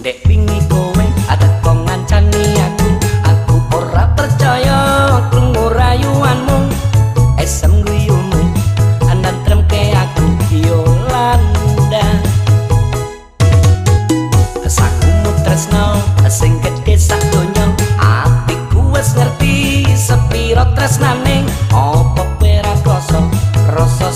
Ndek wingi kowe atek kong ngancani aku. Aku ora percaya krungu rayuanmu esem guyumu andan tremke aku yo landa asaku tresno sing gedhe sak donya. Atiku wis ngerti sepiro tresnane. Opo pera rasa rasa